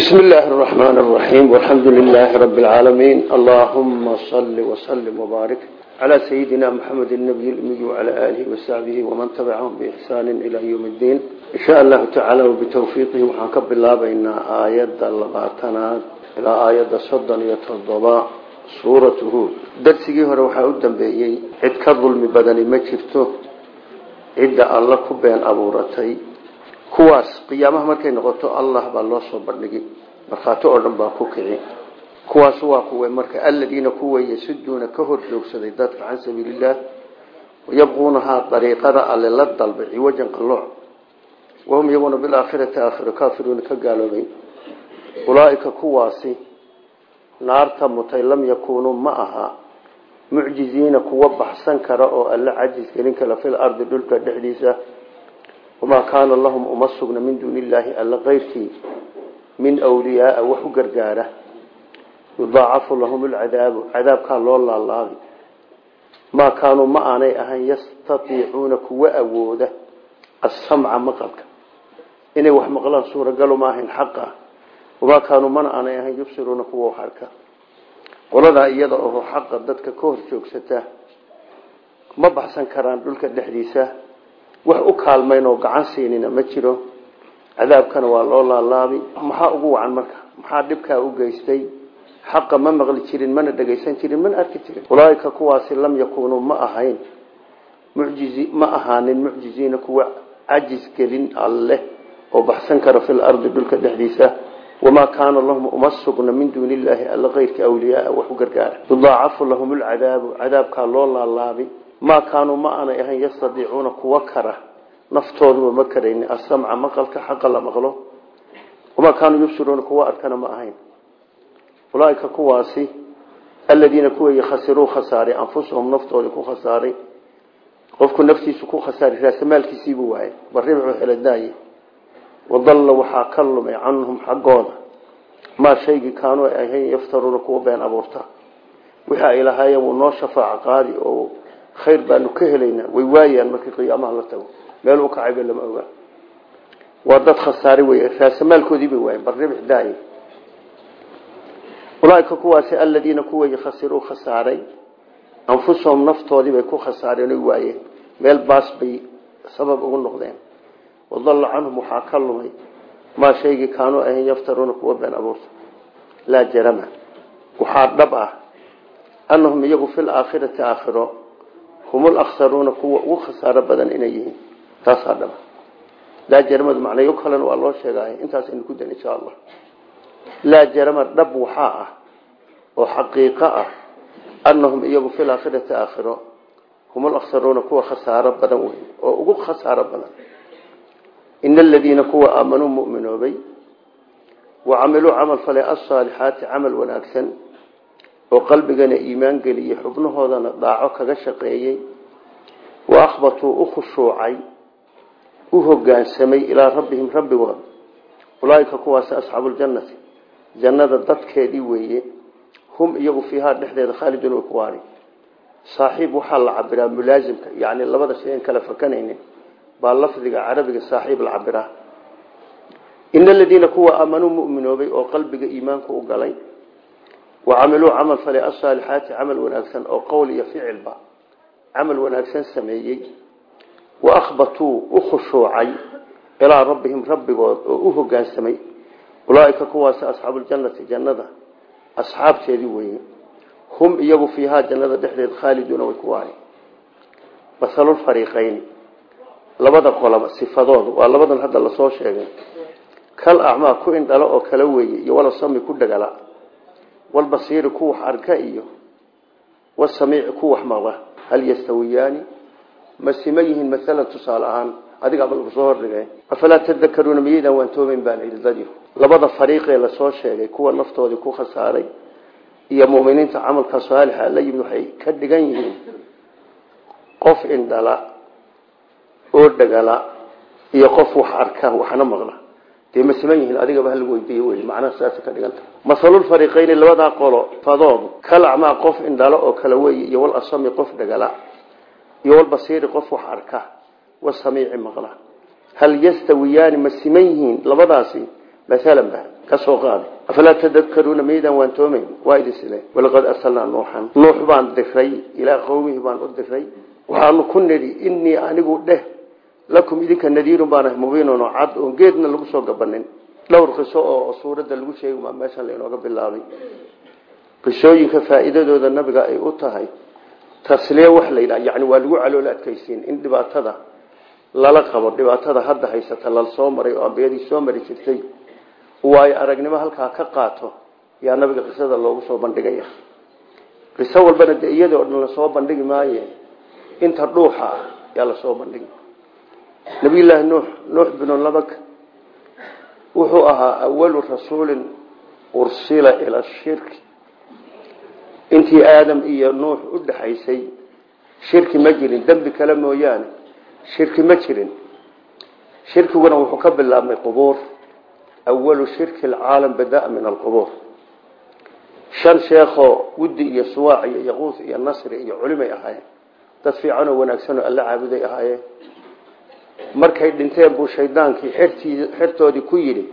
بسم الله الرحمن الرحيم والحمد لله رب العالمين اللهم صل وسلم وبارك على سيدنا محمد النبي الأمي وعلى آله وصحبه ومن تبعهم بإحسان إلى يوم الدين إن شاء الله تعالى وبتوفيقه وحنكب الله بين آيات اللغاتنات إلى آيات صدا يتضباء سورة هود درسي هروحا أدن بيي عد كظلم بدني ما جرته عد الله كبين أبو رتي kuwaas qiyaamaha markay noqoto allah baa loo soo bandhigi. Markhaati oo dhan baa ku kici. Kuwaas waa kuwa marka aladiina kuwa yasuduuna ka hor joogsaday dadka can sabiililah wayabquunahaa dariiqada alle la dalbay ciwajan qalooc wahum iyaguna bilaakhirati aakhiro kaafiruuna ka gaaloobay. Ulaaika kuwaasi naarta mutay lam yakuunuu ma aha. Mucjiziina kuwa baxsan kara oo alle cajis gelin kara fil ardi dhulka dhexdiisa wamaa kaana lahum uma sugna min duuni illaahi alla keyrkii min wliyaaa wax u gargaara yudaacafu lahum lcadaabu cadaabkaa loo laalaabi maa kaanuu ma aanay ahayn yastaiicuuna kuwa awooda asamca maqalka inay wax maqlaan suuragalu ma ahayn xaqa wamaa kaanuu mana aanay ahayn yubsiruuna kuwa wax arka qoladaa iyada oo xaqa dadka ka hor joogsata ma baxsan karaan dhulka dhexdiisa wax u kaalmayn oo gacan siinina ma jiro. Cadaabkana waa loo laalaabi. Maxaa ugu wacan marka? Maxaa dhibkaa u geystay? Xaqa ma maqli jirin mana dhegaysan jirin mana arki jirin. Ulaaika kuwaasi lam yakuunuu ma ahayn. Mucjizi ma ahaanin mucjiziina kuwa cajis gelin alleh oo baxsan kara fil ardi dhulka dhexdiisa. Wamaa kaana lahum uma sugna min duuni illaahi alla keyrka awliyaaa wax u gargaara. Yudaacafu lahum lcadaabu cadaabkaa loo laalaabi maa kaanuu ma aanay ahayn yastadiicuuna kuwa kara naftooduba ma karayni asamca maqalka xaqa la maqlo wamaa kaanuu yubsiruuna kuwa arkana ma ahayn. Ulaaika kuwaasi aladiina kuway khasiruu khasaaray anfusahum naftoodii ku khasaaray qofku naftiisu ku khasaaray raasamaalkiisiibuu waayay baribxu heladaaye wadalla waxaa ka lumay canhum xaggooda maa shaygii ahayn yaftaruuna kuwa been abuurta. Wixii ay lahaayeen noo shafaaco qaadi oo khayr baanu ka helaynaa. Way waayaan markii qiyaamaha la tago. Meel u kacayba lama oga waa dad khasaare wey raasamaalkoodii bay waayeen. Barribix daay ulaaika kuwaasi aladiina kuway khasiruu khasaaray. Anfusahum naftoodii bay ku khasaareen oy waayeen. Meel baas bay sabab ugu noqdeen. Wadalla canhum waxaa ka lumay. Maa shaygii kaanuu ahayn yaftaruuna kuwa been abuurta. Laa jarama. Waxaa dhab ah. Anahum iyagu fi laakhirati aakhiro hum laksaruuna kuwa ugu khasaaro badan inay yihiin taasaa dhaba laa jaramadu macnayo kalena waa loo sheegay intaas aynu ku dan insha allah laa jarama dhab waxaa ah oo xaqiiqo ah anahum iyagu fi laakhirati aakhiro hum laksaruuna kuwa khasaaro badan wey oo ugu khasaaro badan ina aladiina kuwa aamanuu muminoobay wa camiluu camal oo qalbigana iimaan geliyey xubnahoodana daaco kaga shaqeeyey. Wa akhbatuu u khushuucay u hogaansamay ilaa rabbihim rabbigood. Ulaaika kuwaasi asxaabuuljannati jannada dadkeedii weeye. Hum iyagu fiihaa dhexdeeda khaalidun way ku waari saaxiib waxaa la cabiraa mulaasimka yacni labada shay an kala fakanaynin baa lafdiga carabiga saaxiib la cabiraa ina aladiina kuwa aamanuu muminoobay oo qalbiga iimaanka u galay wacamiluu camal falay asaalixaati camal wanaagsan oo qowl iyo ficilba camal wanaagsan sameeyey. wa akhbatuu u khushuucay ilaa rabbihim rabbigood oo u hogaansamay ulaaika kuwaasi asxaabuuljannati jannada asxaabteedii weeye hum iyagu fiihaa jannada dhexdeed khaaliduuna way ku waari masalulfariiqayni labada qolaba sifadoodu waa labadan hadda la soo sheegay kal acmaa ku indhalo oo kala weeye iyo wala sami ku dhagala walbasiiri ku wax arka iyo wasamiici ku wax maqla. Hal yastawiyaani? Ma sima yihiin maalan tusaale ahaan adigaaba lagu soo hordhigay afalaa tadakaruuna miyaydaan waan toobayn baan idhi dadyo? Labada fariiqee la soo sheegay kuwa naftoodii ku khasaaray iyo muminiinta camalka saalixa la yimid waxay ka dhigan yihiin qof indhala oo dhagala iyo qof wax arka waxna maqla dee ma siman yihiin? Adigaba halagu weydiiye wey macnaha saasa ka dhiganta masalulfariiqayni labadaa qolo fadoodu kal acmaa qof indhalo oo kale weeye iyo wal asami qof dhagala iyo walbasiiri qof wax arka wasamiici maqla. Hal yastawiyaani ma siman yihiin? Labadaasi maalan ba ka soo qaaday afalaa tadakaruuna maydaan waan toomayn waa idin sile. Walaqad arsalnaa nuuxan. Nuux baan diray ilaa qowmihi baan u diray waxaanu ku nidhi inii anigu dheh lakum idinka nadiirun baan mubiinun oo cad oon geedna lagu soo gabanin. Dhowr qiso oo suuradda lagu sheegi maa meeshan lainooga bilaabay. Qisooyinka faa'iidadooda nabiga ay u tahay tasliye wax la yidhaha yani waa lagu calool adkaysiin. In dhibaatada lala qabo dhibaatada hadda haysata lala soo maray oo ambiyadii soo mari jirtay waayo aragnimo halkaa ka qaato yaa nabiga qisada loogu soo bandhigaya. Qiso walbana dee iyadoo dhan la soo bandhigi maaye inta dhuuxa ah yaa la soo bandhigi nabiyullaahi nuux nuux binu labak wuxuu ahaa awalu rasuulin ursila ila shirki intii aadam iyo nuux u dhaxaysay shirki ma jirin dembi kale mooyaane shirki ma jirin. Shirkiguna wuxuu ka bilaabmay qubuur. Awalu shirki alcaalam badaa min alqubuur. Shan sheekhoo wuddi iyo suwaac iyo yaquus iyo nasri iyo culimay ahaayeen. Dad fiicanoo wanaagsanoo alla caabuday ahaayeen markay dhinteen buu shaydaankii xertoodii ku yidhi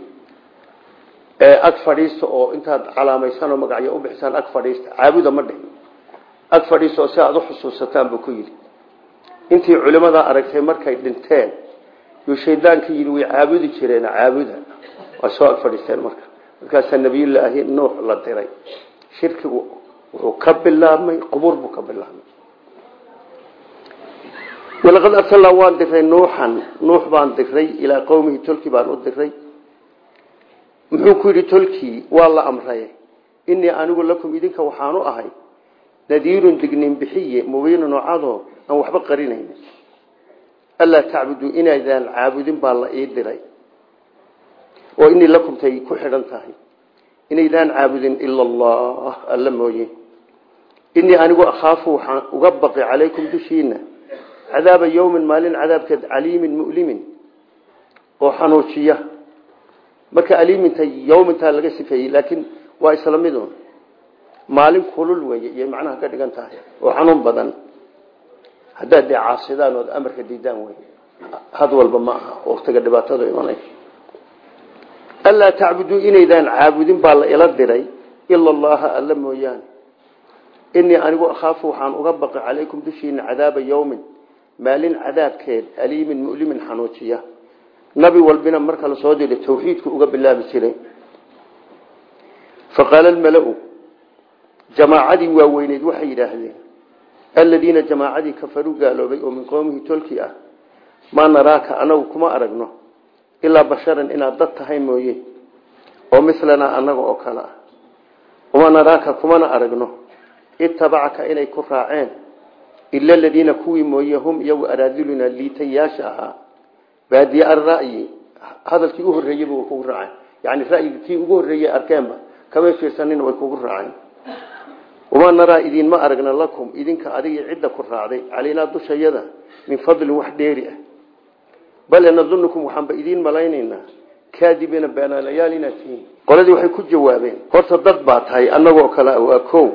ag fadhiista oo intaad calaamaysanoo magacyo u bixisaan ag fadhiista caabuda ma dhihin ag fadhiista oo si aad u xusuusataan buu ku yidhi. Intii culimadaa aragtay markay dhinteen yuu shaydaankii yidhi way caabudi jireen caabuda. Waa soo ag fadhiisteen marka. Markaasaa nabiyullaahi nuux la diray. Shirkigu wuxuu ka bilaabmay qubuur buu ka bilaabmay walaqad arsalnaa waan diray nuuxan nuux baan diray ilaa qowmihi tolki baan u diray muxuu ku yidhi tolkii waa la amray. Inii anigu lakum idinka waxaanu ahay. Nadiirun dignin bixiye mubiinun oo cadoo aan waxba qarinayn allaa tacbuduu inaydaan caabudin baa la ii diray. Oo inii lakum tay ku xidhan tahay. Inaydaan caabudin ila allah alla mooye. Inii anigu cadaaba yowmin maalin cadaabkeed caliimin mu'limin oo xanuujiya. Marka aliiminta yowmintaa laga sifeeyey laakiin waa isla midun maalin kulul weeye iyo macnaha ka dhigan tahay oo xanuun badan. Haddaad dee caasidaan ood amarka diidaan wey had walba ma aha waktiga dhibaatada imanay. Allaa tacbuduu inaydaan caabudin baa la ila diray ila allaha alla mooyaane. Inii anigu akhaafu waxaan uga baqi calaykum dushiina cadaaba yowmin maalin cadaabkeed aliimin mu'limin xanuujiya. Nabi walbina marka la soo diray tawxiidku uga bilaabi jiray. Faqaala almalau jamaacadii waaweyneyd waxay yidhaahdeen aladiina jamaacadii kafaruu gaaloobay oo min qowmihi tolki ah maa naraaka anagu kuma aragno ilaa basharan inaad dad tahay mooye oo milanaa anaga oo kale ah. Uma naraaka kumana aragno itabacaka inay ku raaceen ila aladiina kuwii mooye hum iyagu araadiluna liitayaasha ahaa baadiye ara'yi hadalkii u horreeyeyba way kugu raaceen yani ra'yiga kii ugu horreeyey arkeenba kamay fiirsanina way kugu raaceen wamaa naraa idinma aragna lakum idinka adigii cidda ku raacday calaynaa dushayada min fadlin wax dheeri ah bale nadunukum waxaanba idiin malaynaynaa kaadibiina beenaalayaal inaad tihiin qoladii waxay ku jawaabeen horta dad baa tahay annagoo kale waa kow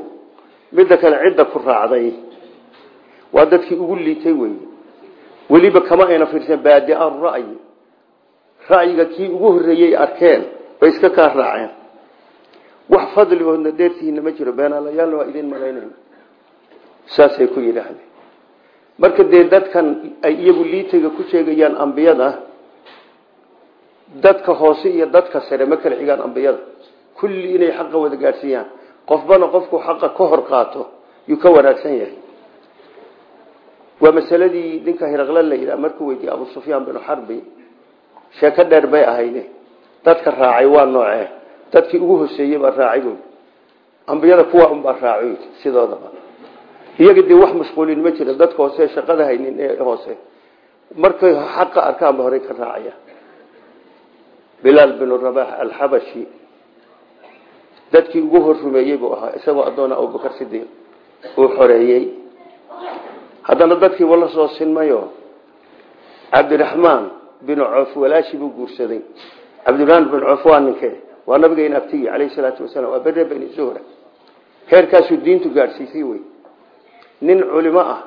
midda waa dadkii ugu liitay wey weliba kama ayna fiirsan baadia ra'yi. Ra'yiga kii ugu horreeyey arkeen bay iska kaa raaceen. Wax fadli oodna dheertihiina ma jiro beenaalayaalna waa idiin malaynayn. Saasay ku yidhaahdeen. Marka dee dadkan ay iyagu liitayga ku sheegayaan ambiyada dadka hoose iyo dadka sare ma kala xigaan ambiyada. Kulli inay xaqa wada gaadhsiiyaan. Qofbana qofku xaqa ka hor qaato yuu ka wanaagsan yahay waa masaladii ninka hiraqle la yidhaha markuu weydiiyey abu sufyaan binu xarbi sheeko dheer bay ahayde dadka raacay waa noocee? Dadkii ugu hoseeyey baa raacay buy ambiyada kuwa unbaa raacoy sidoodaba iyaga dee wax mashquulin ma jira dadka hoose shaqada haynin ee hoose. Markay xaqa arkaanba horey ka raacaya. Bilaal binu rabax alxabashi dadkii ugu hor rumeeyey buu ahaa isagoo addoona abubakar sidiiq uu xoreeyey haddana dadkii wala soo sinmayo cabdiraxmaan binu coof walaashi buu guursaday. Cabdiraxmaan binu coof waa ninkee waa nabigeena abtigi caleyhi salaatu wasalaam waa bere beni zuhra. Heerkaasuu diintu gaadhsiisay wey. Nin culimo ah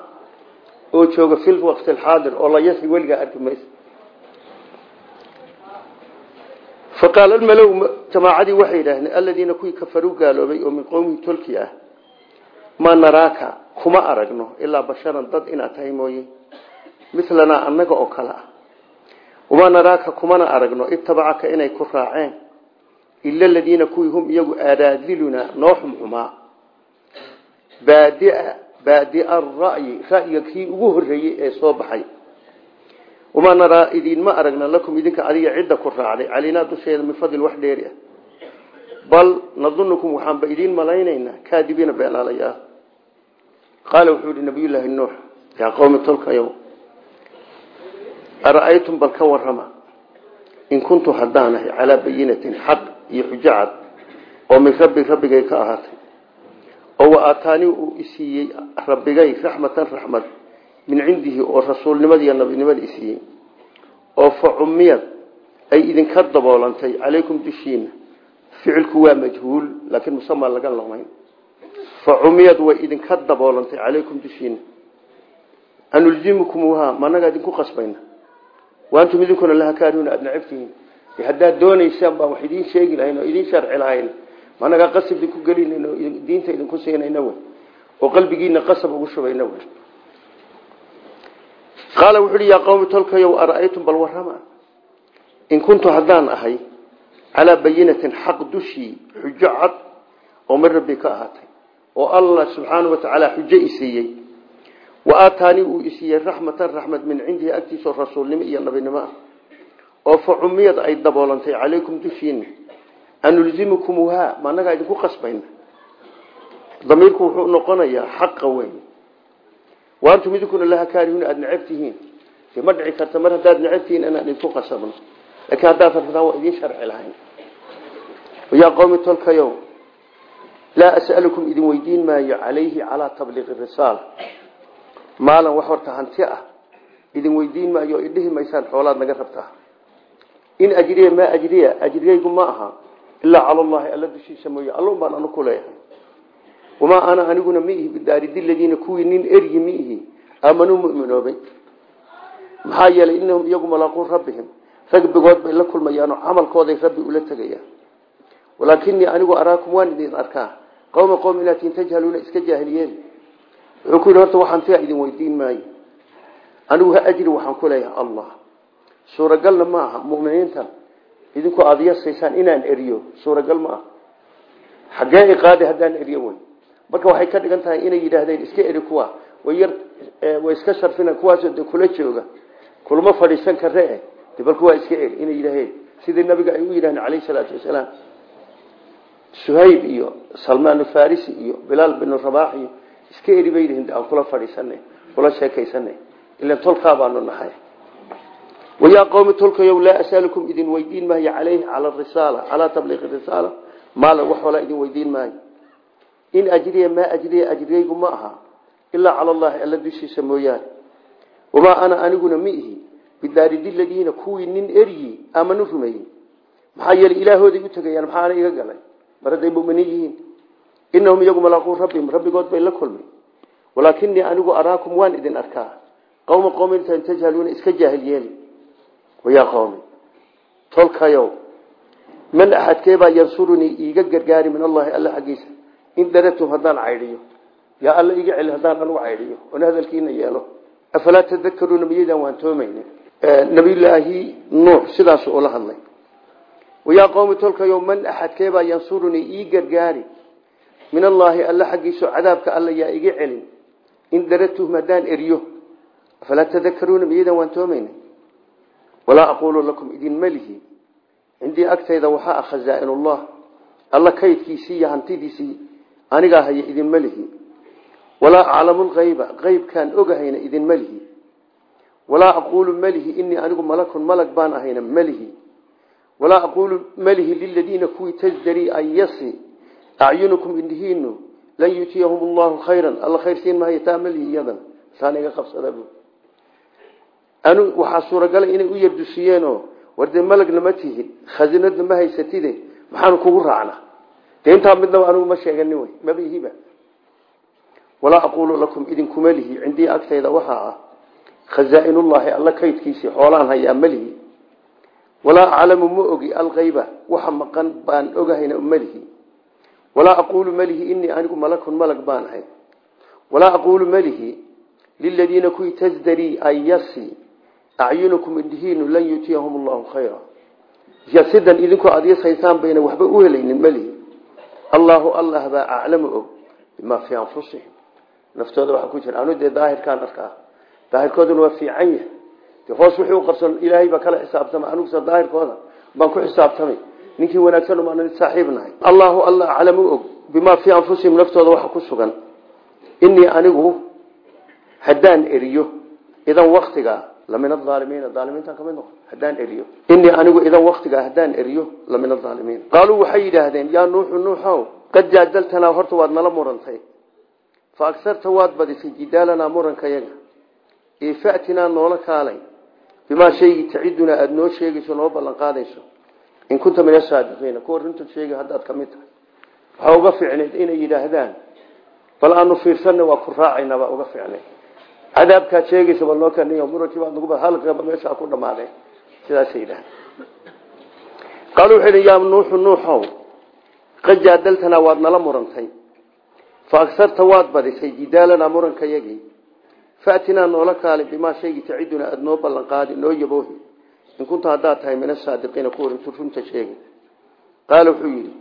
oo jooga fi waqti alxaadir oo la yasi weligaa arki maysa. Faqaala almalow jamaacadii waxay yidhaahdeen aladiina kuwii kafaruu gaaloobay oo min qowmihi tolki ah maa naraaka kuma aragno ilaa basharan dad inaad tahay mooye. Milanaa annaga oo kale ah. Wamaa naraaka kumana aragno itabacaka inay ku raaceen. Ila aladiina kuwii hum iyagu araadilunaa noo xumxumaa baadia ra'yi ra'yiga ugu horreeyey ee soo baxay. Wamaa naraa idinma aragna lakum idinka adiga cidda ku raacday. Calaynaa dusheeda min fadl wax dheeri ah. Bal nadunukum waxaanba idiin malaynaynaa kaadibiina beenaalayaa qaala wuxuu yihi nabiyullaahi nuux yaa qowmi tolkayow ara'aytum bal ka warrama? In kuntu haddaanahay calaa bayinatin xaq iyo xujo cad oo min rabbi rabbigay ka ahaatay. Oo wa aataanii uu isiiyey rabbigay raxmatan raxmad min cindihi oo rasuulnimada iyo nabinimada isiiyey oo fa cumiyad ay idinka daboolantay calaykum dushiina ficilku waa majhuul laakiin musamaa laga lamayn fa cumiyad way idinka daboolantay calaykum dushiina anulzimukumuhaa managaa idinku qasbayna. Waantum idinkuna laha kaarihuna aada nacabtihiin haddaad doonaysaan baan wax idiin sheegi lahayn oo idiin sharci lahayn. Managaa qasab idinku gelinayn oo diinta idinku siinayna wey oo qalbigiina qasab ugu shubayna wey qaala wuxu uhi yaa qowmi tolkayow ara'aytum bal warrama? In kuntu haddaan ahay calaa bayinatin xaq dushii xujo cad oo min rabbi ka ahaatay oo allah subxaanau watacaala xujo isiiyey wa aataanii uu isiiyey raxmatan raxmad min cindihi agtiisao rasuulnimo iyo nabinimo ah. Oo fa ay daboolantay calaykum dushiina anulzimukumuhaa ma annagaa idinku qasbayna? Damiirku wuxuu noqonayaa xaqa weyn. Waantum idinkuna laha kaarihuna aada necab tihiin. De ma dhici karta mar haddaad necab tihiin idinku qasabno. Laakiin haddaad rabtaan waa idiin sharci lahayn. Yaa qowmi tolkayow laa as'alukum idin weydiin maayo calayhi calaa tabliiqi risaala maalan wax horta hanti ah. Idin weydiin maayo idhihi maysaan xoolaad naga rabtaa in ajriya maa ajriya ajriyaygu ma aha. Ilaa cala allahi alla dushiisa mooye allun baan anu ku leeyahay. Wamaa ana aniguna ma ihi bidaaridi ladiina kuwii nin eryi ma ihi aamanuu muminoobay. Maxaa yeelay inahum iyagu malaaquu rabbihim. Ragbigood bay la kulmayaanoo camalkooday rabbi ula tegayaan walaakinii anigu araakum waan qowma qowm inaatiin tajhaluuna iska jaahiliyeen. Wuxuu ku yidhi horta waxaan tia idin weydiin maayo. Anigu ha ajri waxaan ku leeyahay allah. Suuragalna ma aha muminiinta idinku aada yasaysaan inaan eriyo. Suuragal ma aha. Xaggee iqaadi haddaan eriyo wey marka waxay ka dhigan tahay inay yidhaahdeen iska eri kuwa way yar way iska sharfina kuwaasoo de kula jooga. Kulama fadhiisan kare de bal kuwaa iska eri inay yidhaaheen sidii nabiga ay u yidhahdeen calayhi suhayb iyo salmaan farisi iyo bilaal bin rabax iyo iska eri bay yihiin aan kula fadhiisanay kula sheekaysanay. Ilan tolkaa baanu nahay. Wayaa qowmi tolkayow laa as'alukum idin weydiin maayo calayhi cala risaala calaa tabliiqi risaala? Maalan wax walaa idin weydiin maayo in ajriya maa ajriya ajriyaygu ma aha. Ilaa cala allahi alla dushiisa mooyaane. Wamaa ana aniguna ma ihi. Bidaaridi ladiina kuwii nin eryi aamanu rumeeyey. Maxaa yeelay ilaahooday u tegayaan maxaana iga galay mar hadday muminiin yihiin inahum iyagu malaaquu rabbihim rabbigood bay la kulmay. Walaakinii anigu araakum waan idin arkaa. Qowma qowmintan tajhaluuna iska jaahil yeeli wayaa qowmi tolkayow man axadkeebaa yansurunii iiga gargaari min allahi alla xaggiisa. In daratum haddaan caydhiyo. Yaa alla iga celi haddaan anugu caydhiyo. Oon hadalkiina yeelo. Afalaa tadakaruuna miyaydaan waan toomayni nabiyulaahi nuux sidaas ula hadlay wayaa qowmi tolkayow man axadkeebaa yansurunii ii gargaari. Min allaahi alla xaggiiso cadaabka alla yaa iga celin. In daratuhum haddaan eriyo. Afalaa tadakaruuna miyaydaan waan toomayni walaa aquulu lakum idin malihi cindii agtayda waxaa ah khazaainullah. Alla kaydkiisii iyo hantidiisii anigaa haya idin malihi walaa aclamu lkayba qaybkaan ogahayna idin malihi walaa aquulu malihi inii anigu malakun malag baan ahayna malihi walaa aquulu malihi liladiina kuwii tasdarii an yasi acyunukum indhihiinu lan yutiyahum allahu khayran alla khayr siin maayo taa malihi iyadan saan iga qabsada anu waxaa suuragalay inay u yardusiyeenoo war dee malagna ma tihid khasinadna ma haysatide maxaanu kugu raacnaa. Dee intaa midnaba anigu ma sheegani wey mabihiba walaa aquulu lakum idinkuma lihi cindii agtayda waxaa ah khazaa'inullaahi alla kaydkiisii xoolaan hayaa malihi walaa aclamu ma ogi alkayba waxa maqan baan ogahayna malihi. Walaa aquulu malihi inii anigu malakun malag baan ahay. Walaa aquulu malihi liladiina kuwii tasdarii ay yasi acyunukum indhihiinu lan yutiyahum allahu khayra. Yasidan idinkoo aad yasaysaan bayna waxba u helaynin malihi. Allaahu allah baa aclamu og bimaa fii anfusihim. Naftooda waxa ku jira anu dee daahirkaan arkaa. Daahirkooduna waa fiican yahay hoos wixii u qabsan ilaahay baa kala xisaabtamay anigusa daahirkooda baan ku xisaabtamay. Ninkii wanaagsan umaan saaxiib nahay. Allaahu allah aclamu og bimaa anfusihim naftooda waxa ku sugan. Inii anigu haddaan eriyo idan waktiga lamin aalimiin aalimiintan ka mid noqon haddaan eriyo. Inii anigu idan waktigaa haddaan eriyo lamin aalimiin qaaluu waxay yidhaahdeen yaa nuuxu nuuxow qad jaadaltanaa horta waad nala murantay. Fa agsarta waad badisay jidaalanaa muranka yaga ee fatinaa bimaa shaygii tacidunaa aada noo sheegayso noo ballan qaadayso. In kunta min asaadiqiina kuwa runta sheegi haddaad ka mid tahay. Waxaa uga ficnayd inay yidhaahdaan bal aanu fiirsanna waa ku raacaynaa baa uga ficnayd cadaabkaad sheegaysa bal noo kaniyo murankii baad nagu halkaba meeshaa ku dhamaadeen sidaasay yidhahdeen qaalu wuxuu yidhi yaa nuuxu nuuxow qad jaadaltanaa waad nala murantay. Fa agsarta waad badisay jidaalanaa muranka yagii faatinaa noola kaali bimaa shaygii tacidunaa aada noo ballan qaadi noo yaboohi. In kunta haddaad tahay min asaadiqiina kuwa runta sheegi. Qaala wuxuu yidhi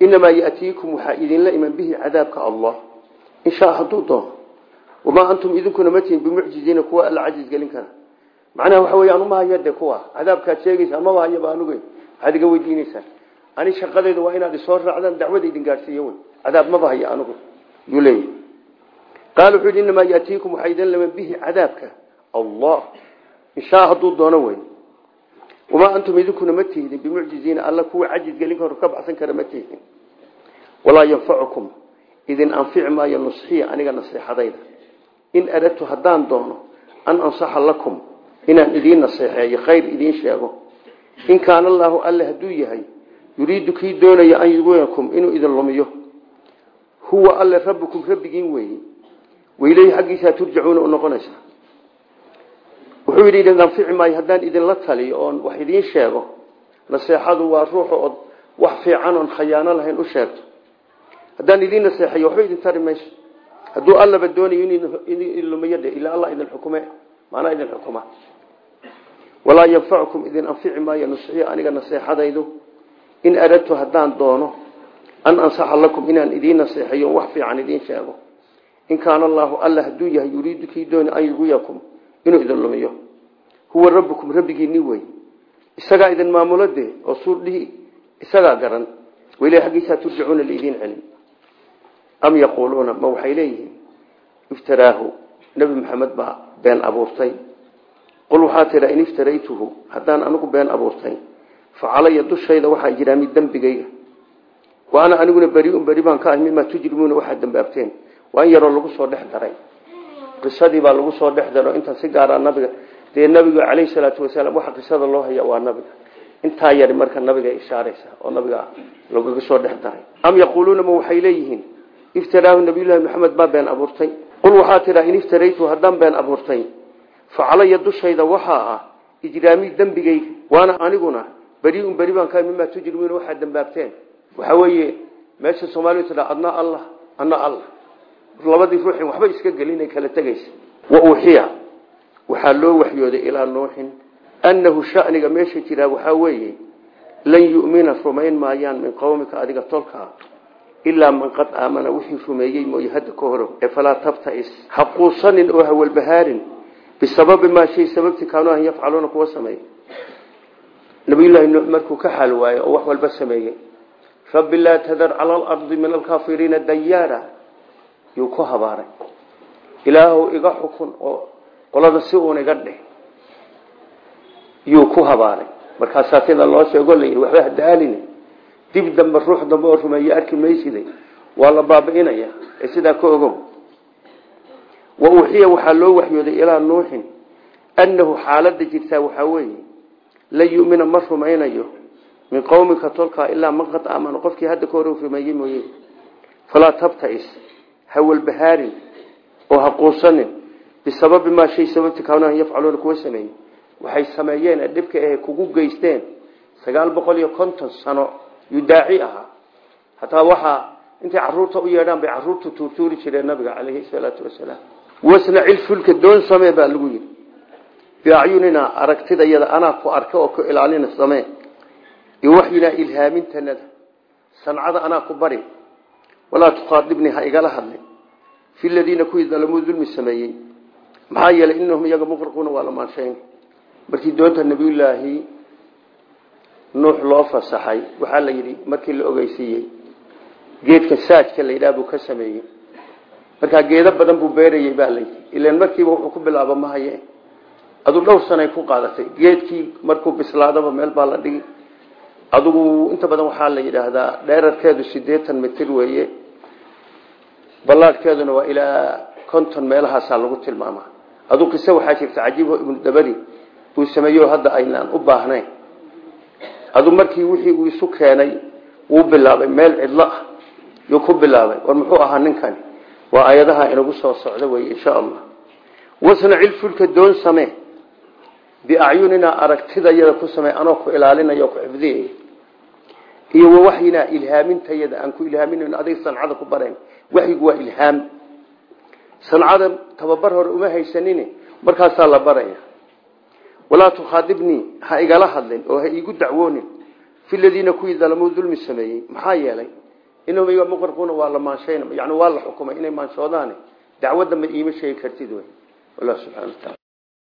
inamaa yatiikum waxaa idinla iman bihi cadaabka allah. In shaa hadduu doono wamaa antum idinkuna ma tihin bimucjiziina kuwa alla cajiz gelin kara. Macnaha waxa wey anuma haya de kuwa. Cadaabkaad sheegaysa amaba hayaba anugu waxaad iga weydiinaysaan ani shaqadeyda waa inaad isoo raacdaan dacwada idin gaadhsiiyo wey cadaab maba haya anugu. Yuu leeyahy qaala wuxuu yidhi inamaa yatiikum waxaa idin laman bihi cadaabka. Allah. In shaa hadduu doono wey wamaa antum idinkuna ma tihdin bimucjiziina alla kuwa cajiz gelin karo ka baxsan kara ma tihdin walaa yanfacukum idin anfici maayo nusxiya aniga naseexadayda in aradtu haddaan doono an ansaxa lakum inaan idiin naseexeeyo khayr idiin sheego. In kaana allaahu alle hadduu yahay yuriidu kii doonaya an yuwiyakum inuu idin lumiyo. Huwa alle rabbikum waileyhi xaggiisaa turjacuuna u noqonaysaa wuxuu yidhi idin anfici maayo haddaan idinla taliyo oon wax idiin sheego naseexadu waa ruuxa ood wax fiican oon khayaano lahayn u sheegto. Haddaan idiin naseexayo waxba idin tari mayso. Hadduu allaba doonayo in lumiyo dhe ilaa alla idin xukume macnaa idin xukuma. Walaa yanfacukum idin anfici maayo nusxiya aniga naseexadaydu in aradtu haddaan doono an ansaxa lakum inaan idiin naseexayo in kaana allaahu alla hadduu yahay yuriidu kii dooni an yugiyakum inuu idin lumiyo huwa rabbukum rabbigiini wey isagaa idin maamulo dee oo suurdhihi isagaa garan weli xaggiisaa turjacuuna laidiin celin am yaquuluuna ma waxay leeyihiin iftaraahu nebi maxamed baa been abuurtay qul waxaa tidha in iftaraytuhu haddaan anigu been abuurtay fa calaya dushayda waxaa jiraa mid dembigayga wa ana aniguna beriun beri baan ka ahy mimaa waa in yaroo lagu soo dhex daray. Qisadii baa lagu soo dhex daro intaan si gaara nabiga dee nabiga caleyhi salaatu wasalaam waxa qisada loo haya waa nabiga. Intaa yari marka nabiga ishaaraysa oo nabiga lagaga soo dhex am yaquuluuna ma waxay leeyihiin? Iftaraahu nabiyullaahi maxamed been abuurtay. Qul waxaa tidhaa in iftaraytu haddaan been abuurtay fa dushayda waxaa ah ijraamii dembigayga waana aniguna beriun beri baan ka mimaa tujrimuuna waxaad dambaabteen waxaa weeye meesha soomaalidu adna allah adna allah labadii ruuxin waxba iska gelin ay kala tegaysa. Wa uuxiya. Waxaa loo waxyooday ilaa nuuxin. Annahu shaniga meesha jiraa waxaa weeye lan yu'mina rumayn maayaan min qowmika adiga tolkaa ilaa man qad aamana wixii rumeeyey mooye hadda ka horo ee falaa tabtais. Ha quusanin oo hawalbahaarin bisababi maa shay sababti kaanuu an yafcaluuna kuwa sameey nabiyullaahi nuux markuu ka xaal waayo oo wax walba sameeyey rabbi laa tadar cala alardi min alkaafiriina dayaara yuu ku habaaray. Ilaahu iga xukun oo qolada si uun iga dheh yuu ku habaaray. Markaasaa sida loo sheego la yidhi waxba hadaalini dib dambe ruux dambe oo rumeeye arki maysiday waa la baabi'inaya ee ka ogow. Wa uuxiya waxaa loo waxyooday ilaa nuuxin annahu xaalada jirtaa waxaa weeye lan yumina ma rumaynayo min qowmika tolkaa ilaa man qad aamana. Qofkii hadda ka hore rumeeyey mooye falaa tabtais hawalbahaarin oo ha quusanin bisababi maa shay sababti kaanahan yafcaluuna kuwa sameeyey waxay sameeyeen ee dhibka ahe kugu geysteen sagaal boqol iyo konton sano yuu daaci ahaa. Hataa waxaa intay carruurta u yeedhaan bay carruurta tuurtuuri jireen nabiga caleyhi salaatu wasalaam. Wasnacil fulka doon samee baa lagu yidhi. Biacyunina aragtidayada anaa ku arka oo ku ilaalina samee. Iyo ilhaamintanada sancada anaa ku bari walaa tukhaadibnii ha igala hadlin. Fi ladiina kuwii dalamuu dulmi sameeyey. Maxaa yeelay inahum iyaga muqriquuna waa la maanshayn markii doonta nabiyullaahi nuux loo fasaxay waxaa la yidhi markii la ogeysiiyey geedka saajka la yidhaha buu ka sameeyey. Markaa geedo badan buu beerayey baa layidhi ilan markiiba wuxuu ku bilaaba mahaye adu dhowr sanay ku qaadatay. La adugu inta badan waxaa la yidhaahdaa dheerarkeedu sideetan mitir weeye ballaadhkeeduna waa ilaa konton meelahaasaa lagu tilmaama adu qise waxaa jirta cajiib ibnu dabari uu sameeyo hadda aynaan u baahnayn. Adu markii wixii uu isu keenay wuu bilaabay meel cidlo ah ku bilaabay war muxuu ahaa ninkani? Waa ayadaha inagu soo socda wey insha allah. Wasnacil fulka doon samee biacyunina aragtidayada ku samee anoo ku ilaalinaya o ku xifdiyaya iyo wawaxyinaa ilhaamintayada aan ku ilhaaminayn adig sancada ku barayn waxyigu waa ilhaam. Sancada tababar hore uma haysanin markaasaa la baraya. Walaa tukhaadibnii ha igala hadlin oo ha iigu dacwoonin. Fi ladiina kuwii dalamuu dulmi sameeyey maxaa yeelay? Inahum iga muqriquuna waa la maanshayn yani waa la xukumay inay maanshoodaan. Dacwadda ma iima sheegi kartid wey. Wallah subxana wataala